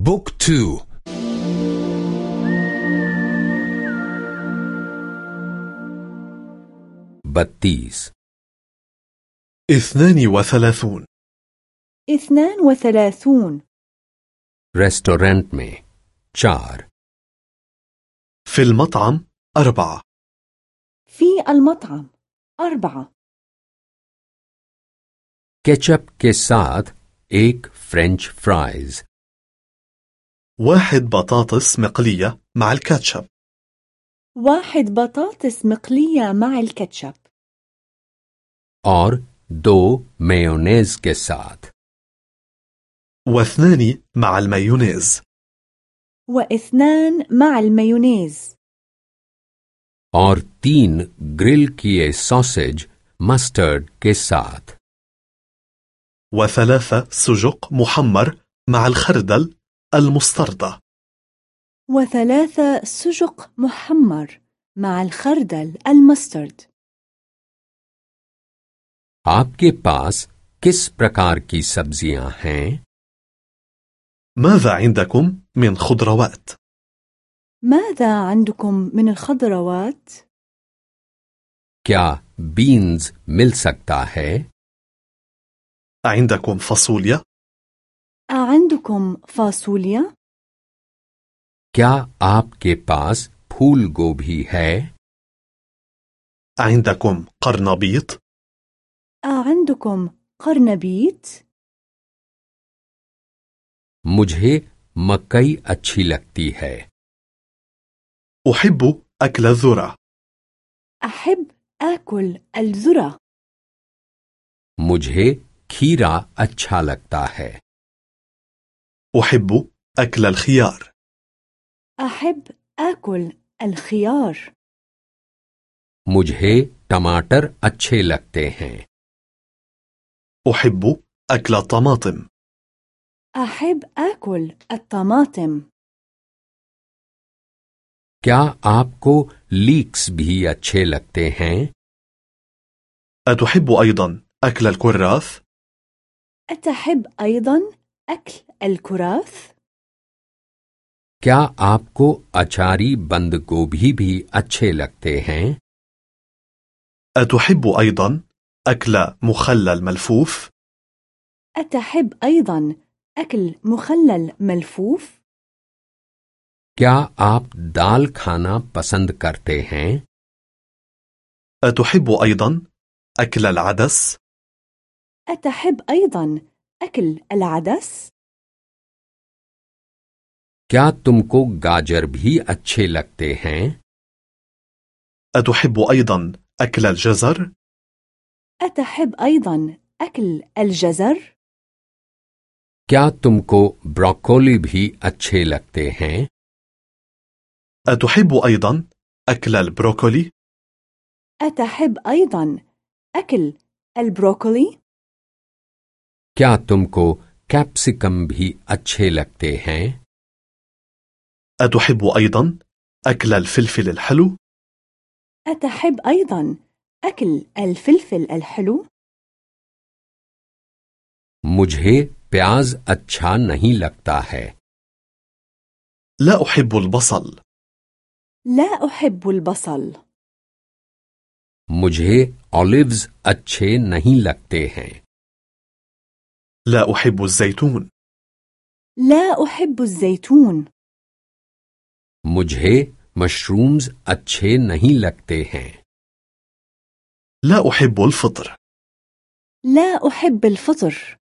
بوك تو बत्तीस اثنان وثلاثون اثنان وثلاثون रेस्टोरेंट में चार في المطعم أربعة في المطعم أربعة केचप के साथ एक फ्रेंच फ्राइज واحد بطاطس مقلية مع الكاتشب واحد بطاطس مقلية مع الكاتشب और दो मेयोनेज के साथ واثنان مع المايونيز واثنان مع المايونيز और तीन ग्रिल किए सॉसेज मस्टर्ड के साथ وثلاثة سجق محمر مع الخردل المستردة وثلاثة سجق محمر مع الخردل المسترد आपके पास किस प्रकार की सब्जियां हैं ماذا عندكم من خضروات؟ ماذا عندكم من الخضروات؟ क्या बीन्स मिल सकता है عندكم فاصوليا؟ عندكم فاصوليا؟ क्या आपके पास फूल गोभी है عندكم قرنبيط؟ عندكم قرنبيط؟ मुझे मकई अच्छी लगती है أحب أكل الذرة أحب آكل الذرة मुझे खीरा अच्छा लगता है أحب أكل الخيار أحب آكل الخيار मुझे टमाटर अच्छे लगते हैं أحب أكل الطماطم أحب آكل الطماطم क्या आपको लीक्स भी अच्छे लगते हैं أتحب أيضا أكل الكراث؟ أتحب أيضا أكل الكراث؟ क्या आपको अचारी बंद गोभी भी अच्छे लगते हैं أتحب أيضا أكل مخلل ملفوف؟ أتحب أيضا أكل مخلل ملفوف؟ क्या आप दाल खाना पसंद करते हैं أتحب أيضا أكل العدس؟ أتحب أيضا أكل العدس؟ क्या तुमको गाजर भी अच्छे लगते हैं أتحب أيضا أكل الجزر؟ أتحب أيضا أكل الجزر؟ क्या तुमको ब्रोकोली भी अच्छे लगते हैं أتحب أيضا أكل البروكولي؟ أتحب أيضا أكل البروكولي؟ क्या तुमको कैप्सिकम भी अच्छे लगते हैं أتحب أيضا أكل الفلفل الحلو؟ أتحب أيضا أكل الفلفل الحلو؟ मुझे प्याज अच्छा नहीं लगता है لا أحب البصل لا أحب البصل मुझे ऑलिव्स अच्छे नहीं लगते हैं لا أحب الزيتون. لا أحب الزيتون. مجھے مشرومز اچھے نہیں لگتے ہیں۔ لا أحب الفطر. لا أحب الفطر.